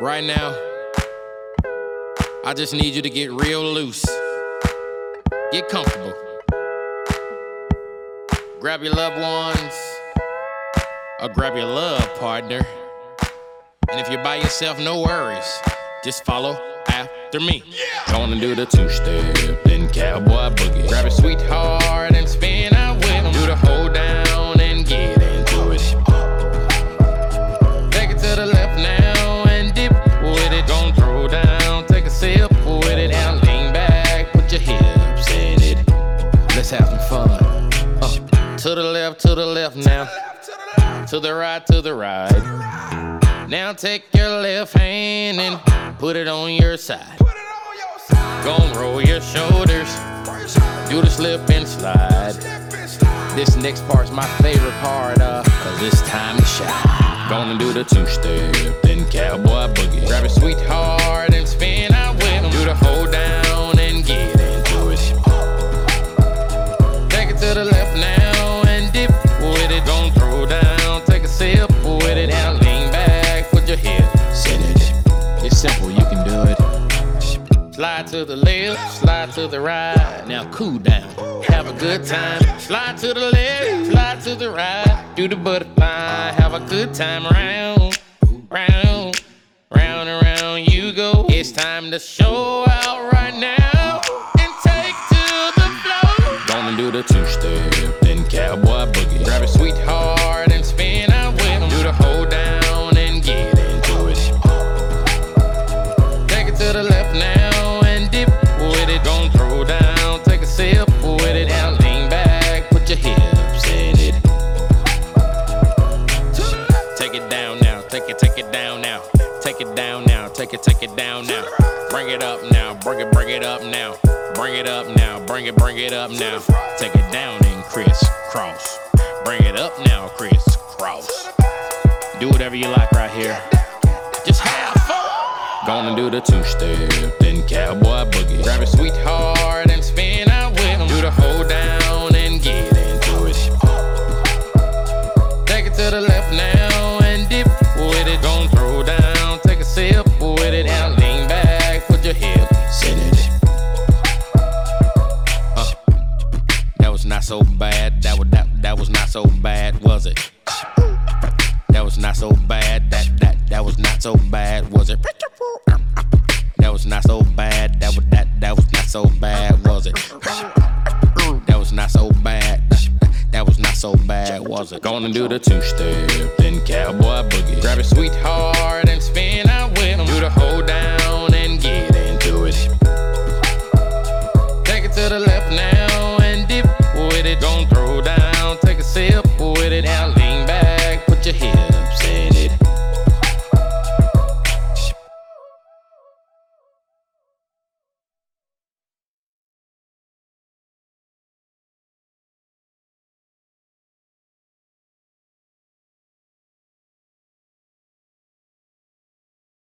Right now, I just need you to get real loose. Get comfortable. Grab your loved ones, or grab your love partner. And if you're by yourself, no worries. Just follow after me. Gonna do the two step, then cowboy boogie. Grab a sweetheart and spin to the left, to the left now. To the right, to the right. Now take your left hand and put it on your side. Gon' roll your shoulders. Do the slip and slide. This next part's my favorite part, uh, cause it's time to shine. Gonna do the two step, then cowboy boogie. Grab a sweetheart and spin out with him. Do the hold down Slide to the left, slide to the right. Now cool down, have a good time. Slide to the left, slide to the right. Do the butterfly, have a good time round, round, round and round you go. It's time to show out right now and take to the floor. Gonna do the two step, then cowboy boogie. Grab a sweetheart down now, take it, take it down now. Take it down now, take it, take it down now. Bring it up now, bring it, bring it up now. Bring it up now, bring it, bring it up now. Take it down and crisscross. Bring it up now, crisscross. Do whatever you like right here. Just have fun. Gonna do the two step, not so bad. That was that, that was not so bad, was it? That was not so bad. That that that was not so bad, was it? That was not so bad. That was that that was not so bad, was it? That was not so bad. That was not so bad, was it? Gonna do the two step, then cowboy